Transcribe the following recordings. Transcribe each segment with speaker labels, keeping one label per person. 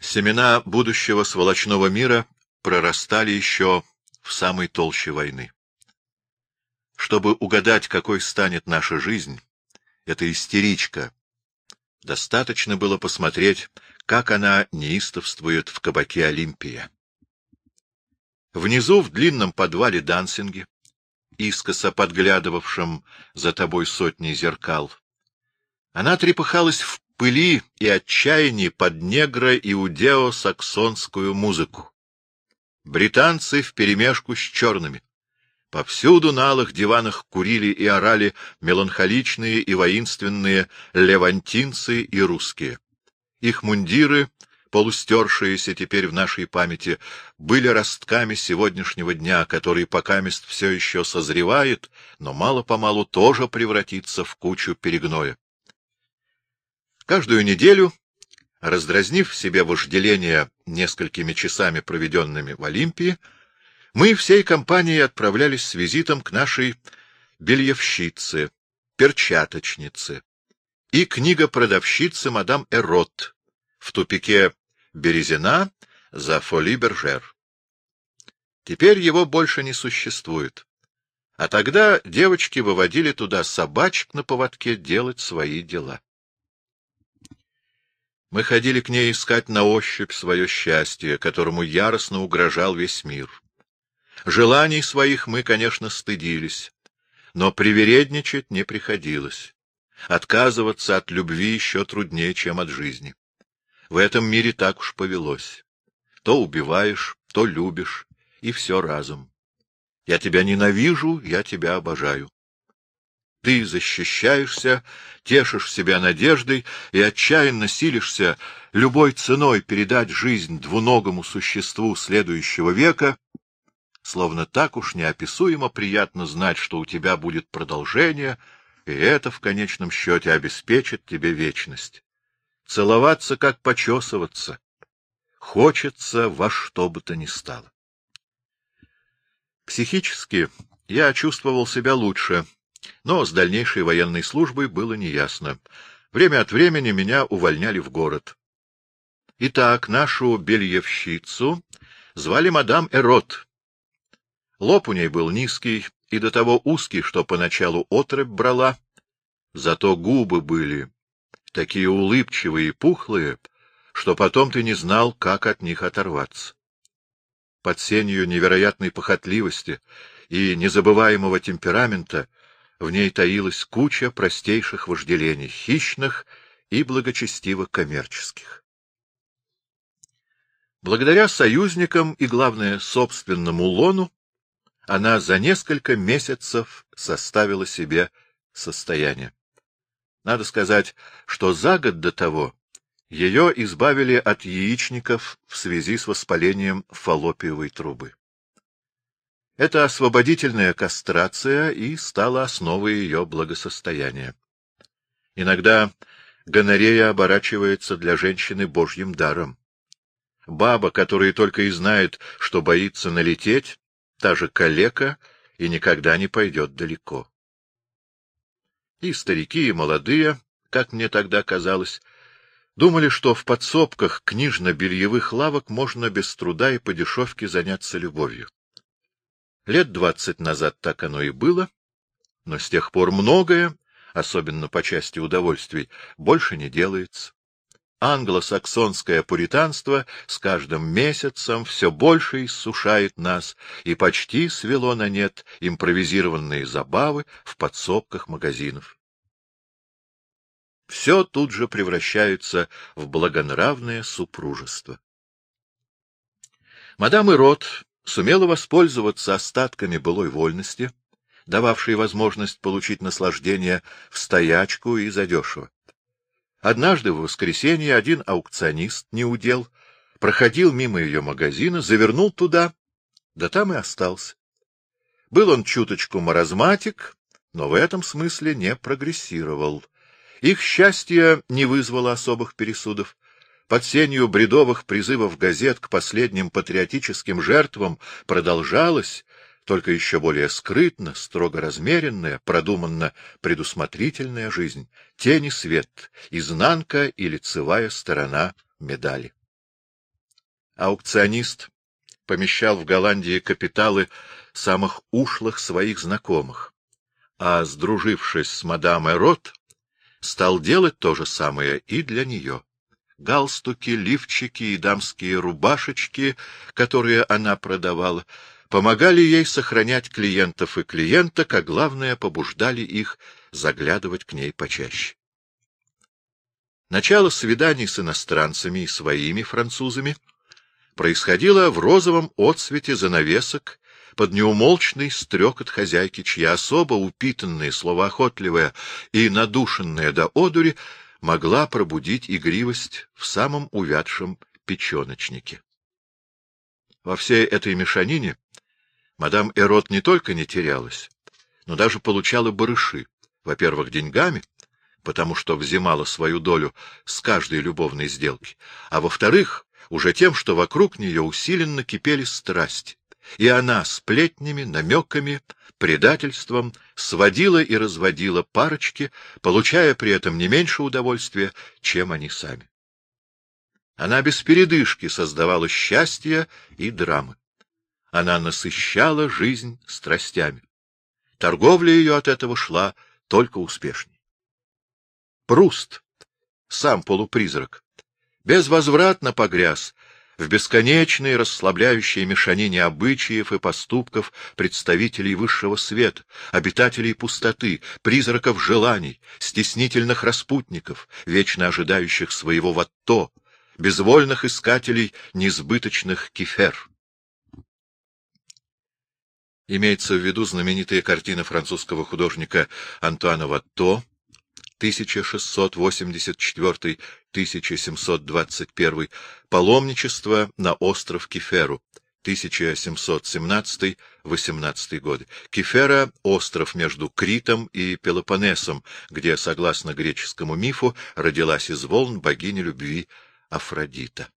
Speaker 1: Семена будущего сволочного мира прорастали еще в самой толще войны. Чтобы угадать, какой станет наша жизнь, эта истеричка, достаточно было посмотреть, как она неистовствует в кабаке Олимпия. Внизу, в длинном подвале Дансинге, искоса подглядывавшем за тобой сотни зеркал, она трепыхалась в пыли и отчаянии под негро иудео-саксонскую музыку. Британцы вперемешку с черными. Повсюду на алых диванах курили и орали меланхоличные и воинственные левантинцы и русские. Их мундиры, полустершиеся теперь в нашей памяти, были ростками сегодняшнего дня, который покамест все еще созревает, но мало-помалу тоже превратится в кучу перегноя. Каждую неделю, раздразнив себе вожделение несколькими часами, проведенными в Олимпии, мы всей компанией отправлялись с визитом к нашей бельевщице, перчаточнице и книгопродавщице мадам Эрот в тупике Березина за Фоли Бержер. Теперь его больше не существует. А тогда девочки выводили туда собачек на поводке делать свои дела. Мы ходили к ней искать на ощупь свое счастье, которому яростно угрожал весь мир. Желаний своих мы, конечно, стыдились, но привередничать не приходилось. Отказываться от любви еще труднее, чем от жизни. В этом мире так уж повелось. То убиваешь, то любишь, и все разом. Я тебя ненавижу, я тебя обожаю. Ты защищаешься, тешишь себя надеждой и отчаянно силишься любой ценой передать жизнь двуногому существу следующего века, словно так уж неописуемо приятно знать, что у тебя будет продолжение, и это в конечном счете обеспечит тебе вечность. Целоваться, как почесываться. Хочется во что бы то ни стало. Психически я чувствовал себя лучше, но с дальнейшей военной службой было неясно. Время от времени меня увольняли в город. Итак, нашу бельевщицу звали мадам Эрот, Лоб у ней был низкий и до того узкий, что поначалу отрыбь брала, зато губы были такие улыбчивые и пухлые, что потом ты не знал, как от них оторваться. Под сенью невероятной похотливости и незабываемого темперамента в ней таилась куча простейших вожделений, хищных и благочестиво-коммерческих. Благодаря союзникам и, главное, собственному лону, она за несколько месяцев составила себе состояние. Надо сказать, что за год до того ее избавили от яичников в связи с воспалением фаллопиевой трубы. Эта освободительная кастрация и стала основой ее благосостояния. Иногда гонорея оборачивается для женщины божьим даром. Баба, которая только и знает, что боится налететь, та же калека и никогда не пойдет далеко. И старики, и молодые, как мне тогда казалось, думали, что в подсобках книжно-бельевых лавок можно без труда и по дешевке заняться любовью. Лет двадцать назад так оно и было, но с тех пор многое, особенно по части удовольствий, больше не делается англосаксонское пуританство с каждым месяцем все больше иссушает нас и почти свело на нет импровизированные забавы в подсобках магазинов. Все тут же превращается в благонравное супружество. Мадам Ирод сумела воспользоваться остатками былой вольности, дававшей возможность получить наслаждение в стоячку и задешево. Однажды в воскресенье один аукционист, не удел, проходил мимо ее магазина, завернул туда, да там и остался. Был он чуточку маразматик, но в этом смысле не прогрессировал. Их счастье не вызвало особых пересудов. Под сенью бредовых призывов газет к последним патриотическим жертвам продолжалось, только еще более скрытно, строго размеренная, продуманно предусмотрительная жизнь, тени свет, изнанка и лицевая сторона медали. аукционист помещал в Голландии капиталы самых ушлых своих знакомых, а, сдружившись с мадам Эрот, стал делать то же самое и для нее. Галстуки, лифчики и дамские рубашечки, которые она продавала, помогали ей сохранять клиентов и клиенток, а главное, побуждали их заглядывать к ней почаще. Начало свиданий с иностранцами и своими французами происходило в розовом отсвете занавесок под неумолчный стрекот хозяйки, чья особо упитанная, словоохотливая и надушенная до одури могла пробудить игривость в самом увядшем печеночнике. Во всей этой мешанине мадам Эрот не только не терялась, но даже получала барыши, во-первых, деньгами, потому что взимала свою долю с каждой любовной сделки, а во-вторых, уже тем, что вокруг нее усиленно кипели страсти, и она сплетнями, намеками, предательством сводила и разводила парочки, получая при этом не меньше удовольствия, чем они сами. Она без передышки создавала счастье и драмы. Она насыщала жизнь страстями. Торговля ее от этого шла только успешней. Пруст, сам полупризрак, безвозвратно погряз в бесконечной расслабляющей мешанине обычаев и поступков представителей высшего света, обитателей пустоты, призраков желаний, стеснительных распутников, вечно ожидающих своего ватто, безвольных искателей несбыточных кефер. Имеется в виду знаменитая картина французского художника Антуана Ватто 1684-1721, паломничество на остров Кеферу, 1717-18 годы. Кефера — остров между Критом и Пелопоннесом, где, согласно греческому мифу, родилась из волн богиня любви Афродита.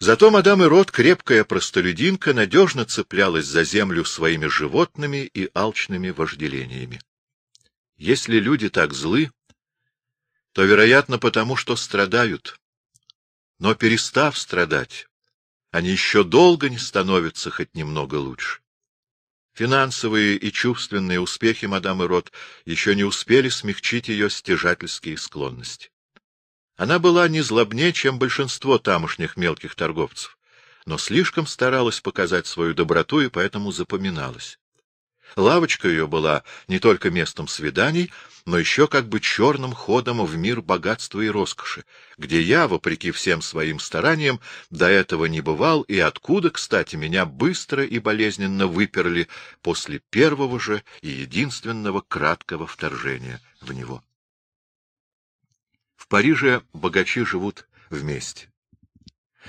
Speaker 1: Зато мадам Ирод, крепкая простолюдинка, надежно цеплялась за землю своими животными и алчными вожделениями. Если люди так злы, то, вероятно, потому что страдают. Но, перестав страдать, они еще долго не становятся хоть немного лучше. Финансовые и чувственные успехи мадам Ирод еще не успели смягчить ее стяжательские склонности. Она была не злобнее, чем большинство тамошних мелких торговцев, но слишком старалась показать свою доброту и поэтому запоминалась. Лавочка ее была не только местом свиданий, но еще как бы черным ходом в мир богатства и роскоши, где я, вопреки всем своим стараниям, до этого не бывал, и откуда, кстати, меня быстро и болезненно выперли после первого же и единственного краткого вторжения в него. В Париже богачи живут вместе.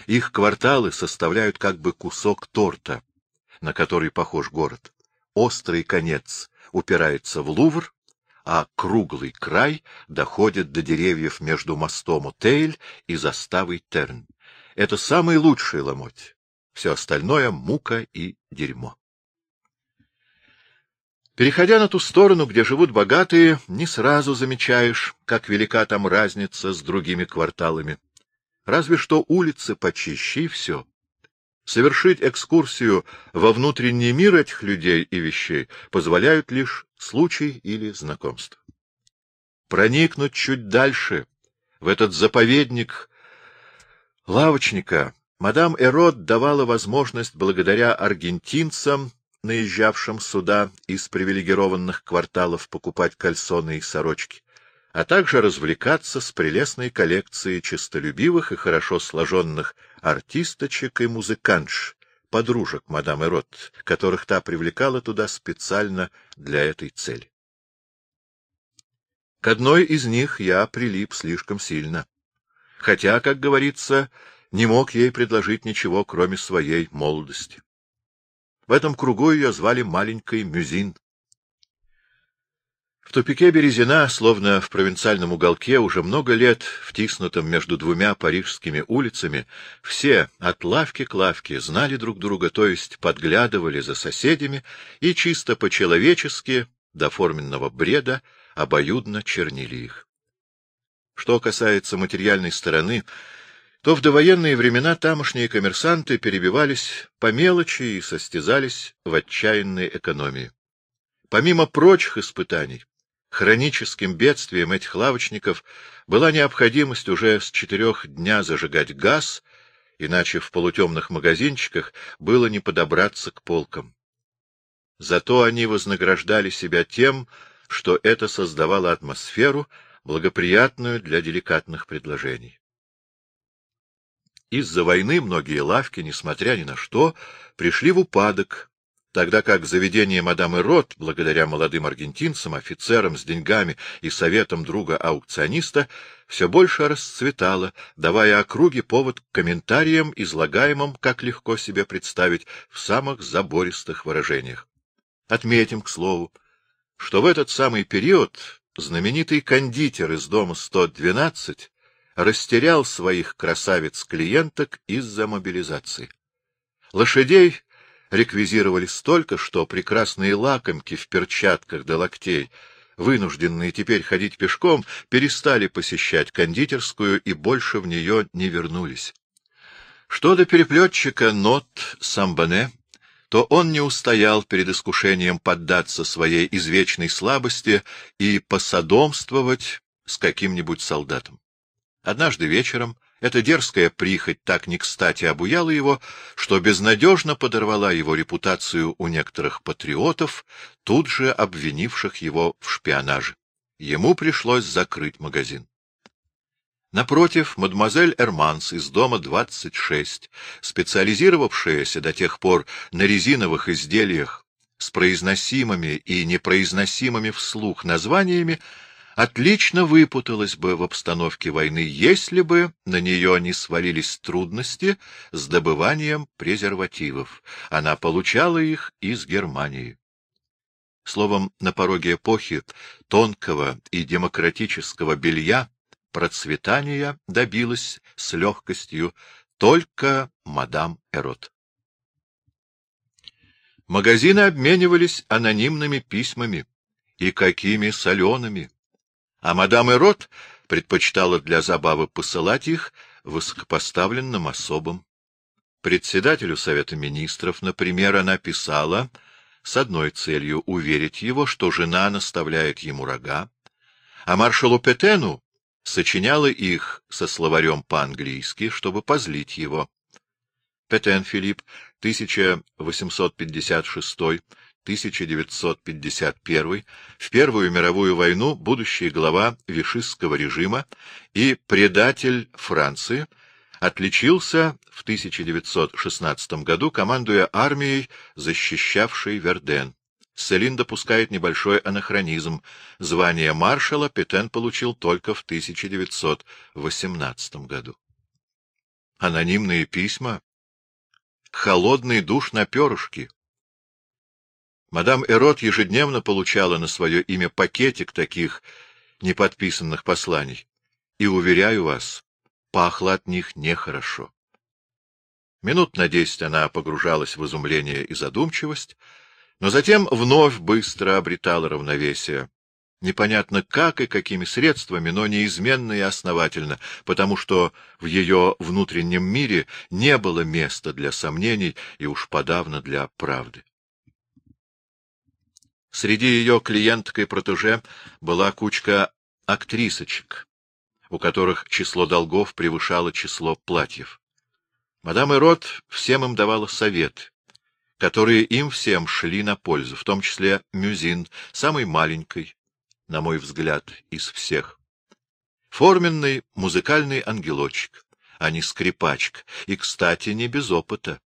Speaker 1: Их кварталы составляют как бы кусок торта, на который похож город острый конец упирается в Лувр, а круглый край доходит до деревьев между мостом Утейль и заставой Терн. Это самый лучший ломоть. Все остальное — мука и дерьмо. Переходя на ту сторону, где живут богатые, не сразу замечаешь, как велика там разница с другими кварталами. Разве что улицы почище, и все. Совершить экскурсию во внутренний мир этих людей и вещей позволяют лишь случай или знакомство. Проникнуть чуть дальше, в этот заповедник лавочника, мадам Эрод давала возможность благодаря аргентинцам, наезжавшим сюда из привилегированных кварталов, покупать кальсоны и сорочки, а также развлекаться с прелестной коллекцией честолюбивых и хорошо сложенных артисточек и музыкантш, подружек мадам Эрот, которых та привлекала туда специально для этой цели. К одной из них я прилип слишком сильно, хотя, как говорится, не мог ей предложить ничего, кроме своей молодости. В этом кругу ее звали маленькой Мюзин. В тупике Березина, словно в провинциальном уголке, уже много лет, втиснутом между двумя парижскими улицами, все от лавки к лавке знали друг друга, то есть подглядывали за соседями и чисто по-человечески, до форменного бреда, обоюдно чернили их. Что касается материальной стороны, то в довоенные времена тамошние коммерсанты перебивались по мелочи и состязались в отчаянной экономии. Помимо прочих испытаний, хроническим бедствием этих лавочников была необходимость уже с четырех дня зажигать газ, иначе в полутемных магазинчиках было не подобраться к полкам. Зато они вознаграждали себя тем, что это создавало атмосферу, благоприятную для деликатных предложений. Из-за войны многие лавки, несмотря ни на что, пришли в упадок, тогда как заведение мадамы Рот, благодаря молодым аргентинцам, офицерам с деньгами и советам друга-аукциониста, все больше расцветало, давая округе повод к комментариям, излагаемым, как легко себе представить, в самых забористых выражениях. Отметим, к слову, что в этот самый период знаменитый кондитер из дома 112 растерял своих красавиц-клиенток из-за мобилизации. Лошадей реквизировали столько, что прекрасные лакомки в перчатках до локтей, вынужденные теперь ходить пешком, перестали посещать кондитерскую и больше в нее не вернулись. Что до переплетчика Нот Самбане, то он не устоял перед искушением поддаться своей извечной слабости и посадомствовать с каким-нибудь солдатом. Однажды вечером эта дерзкая прихоть так не кстати обуяла его, что безнадежно подорвала его репутацию у некоторых патриотов, тут же обвинивших его в шпионаже. Ему пришлось закрыть магазин. Напротив, мадемуазель Эрманс из дома 26, специализировавшаяся до тех пор на резиновых изделиях с произносимыми и непроизносимыми вслух названиями, отлично выпуталась бы в обстановке войны, если бы на нее не свалились трудности с добыванием презервативов. Она получала их из Германии. Словом, на пороге эпохи тонкого и демократического белья процветания добилась с легкостью только мадам Эрот. Магазины обменивались анонимными письмами, и какими солеными! А мадам Эрот предпочитала для забавы посылать их высокопоставленным особам. Председателю Совета Министров, например, она писала с одной целью уверить его, что жена наставляет ему рога, а маршалу Петену сочиняла их со словарем по-английски, чтобы позлить его. Петен Филипп, 1856 1951, в Первую мировую войну будущий глава вишистского режима и предатель Франции, отличился в 1916 году, командуя армией, защищавшей Верден. Селин допускает небольшой анахронизм. Звание маршала Петен получил только в 1918 году. Анонимные письма? Холодный душ на перышке. Мадам Эрот ежедневно получала на свое имя пакетик таких неподписанных посланий. И, уверяю вас, пахло от них нехорошо. Минут на десять она погружалась в изумление и задумчивость, но затем вновь быстро обретала равновесие. Непонятно как и какими средствами, но неизменно и основательно, потому что в ее внутреннем мире не было места для сомнений и уж подавно для правды. Среди ее клиенток и протеже была кучка актрисочек, у которых число долгов превышало число платьев. Мадам Эрот всем им давала совет, которые им всем шли на пользу, в том числе Мюзин, самый маленький, на мой взгляд, из всех. Форменный музыкальный ангелочек, а не скрипачка, и, кстати, не без опыта.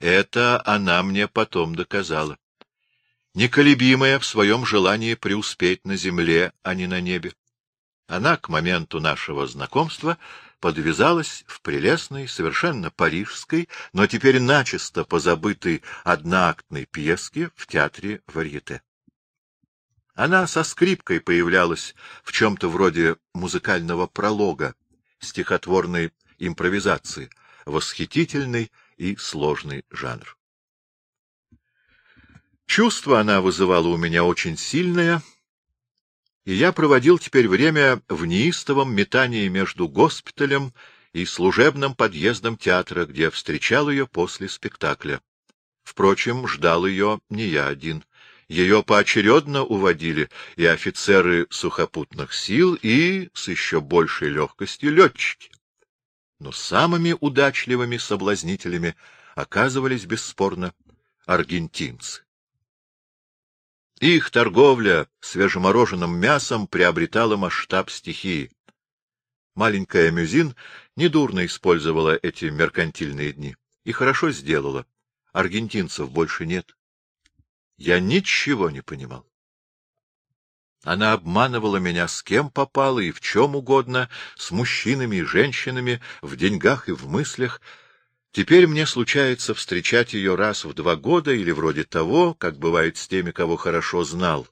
Speaker 1: Это она мне потом доказала неколебимая в своем желании преуспеть на земле, а не на небе. Она к моменту нашего знакомства подвязалась в прелестной, совершенно парижской, но теперь начисто позабытой одноактной пьеске в театре Варьете. Она со скрипкой появлялась в чем-то вроде музыкального пролога, стихотворной импровизации, восхитительный и сложный жанр. Чувство она вызывала у меня очень сильное, и я проводил теперь время в неистовом метании между госпиталем и служебным подъездом театра, где встречал ее после спектакля. Впрочем, ждал ее не я один. Ее поочередно уводили и офицеры сухопутных сил, и, с еще большей легкостью, летчики. Но самыми удачливыми соблазнителями оказывались, бесспорно, аргентинцы. Их торговля свежемороженным мясом приобретала масштаб стихии. Маленькая Мюзин недурно использовала эти меркантильные дни. И хорошо сделала. Аргентинцев больше нет. Я ничего не понимал. Она обманывала меня с кем попало и в чем угодно, с мужчинами и женщинами, в деньгах и в мыслях. Теперь мне случается встречать ее раз в два года или вроде того, как бывает с теми, кого хорошо знал.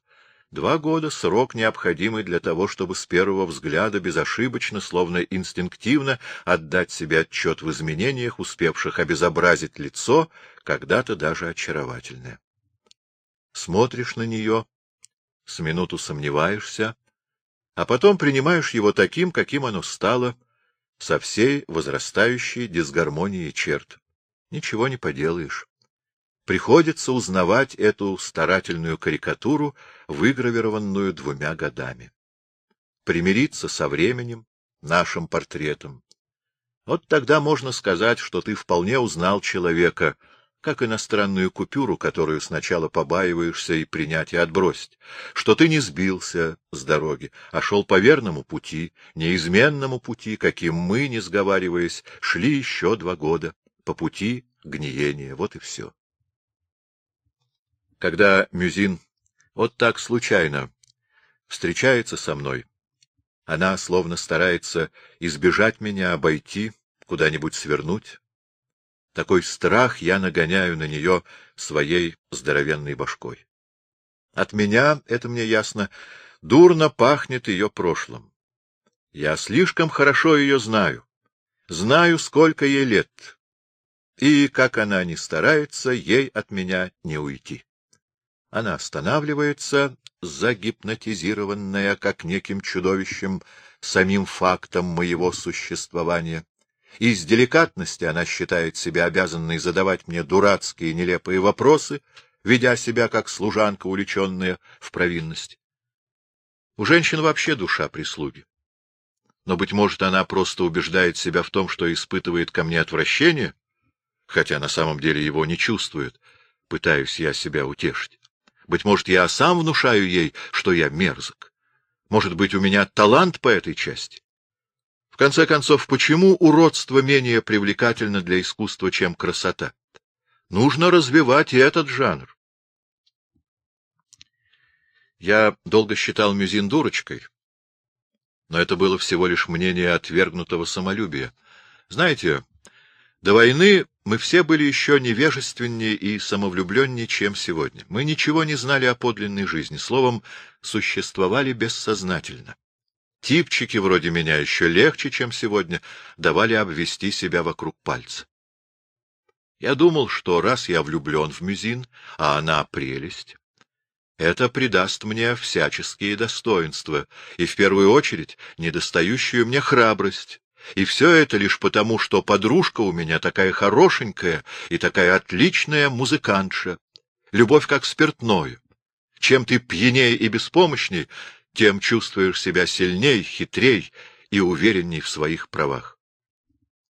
Speaker 1: Два года — срок, необходимый для того, чтобы с первого взгляда безошибочно, словно инстинктивно, отдать себе отчет в изменениях, успевших обезобразить лицо, когда-то даже очаровательное. Смотришь на нее, с минуту сомневаешься, а потом принимаешь его таким, каким оно стало, со всей возрастающей дисгармонией черт. Ничего не поделаешь приходится узнавать эту старательную карикатуру, выгравированную двумя годами. Примириться со временем, нашим портретом. Вот тогда можно сказать, что ты вполне узнал человека, как иностранную купюру, которую сначала побаиваешься и принять и отбросить, что ты не сбился с дороги, а шел по верному пути, неизменному пути, каким мы, не сговариваясь, шли еще два года, по пути гниения, вот и все когда Мюзин вот так случайно встречается со мной. Она словно старается избежать меня, обойти, куда-нибудь свернуть. Такой страх я нагоняю на нее своей здоровенной башкой. От меня, это мне ясно, дурно пахнет ее прошлым. Я слишком хорошо ее знаю, знаю, сколько ей лет, и, как она ни старается, ей от меня не уйти. Она останавливается, загипнотизированная, как неким чудовищем, самим фактом моего существования. Из деликатности она считает себя обязанной задавать мне дурацкие нелепые вопросы, ведя себя как служанка, увлеченная в провинность. У женщин вообще душа прислуги. Но, быть может, она просто убеждает себя в том, что испытывает ко мне отвращение, хотя на самом деле его не чувствует, пытаюсь я себя утешить. Быть может, я сам внушаю ей, что я мерзок. Может быть, у меня талант по этой части. В конце концов, почему уродство менее привлекательно для искусства, чем красота? Нужно развивать и этот жанр. Я долго считал Мюзин дурочкой, но это было всего лишь мнение отвергнутого самолюбия. Знаете, до войны мы все были еще невежественнее и самовлюбленнее, чем сегодня. Мы ничего не знали о подлинной жизни, словом, существовали бессознательно. Типчики вроде меня еще легче, чем сегодня, давали обвести себя вокруг пальца. Я думал, что раз я влюблен в Мюзин, а она прелесть, это придаст мне всяческие достоинства, и в первую очередь недостающую мне храбрость, и все это лишь потому, что подружка у меня такая хорошенькая и такая отличная музыкантша. Любовь как спиртное. Чем ты пьянее и беспомощней, тем чувствуешь себя сильней, хитрей и уверенней в своих правах.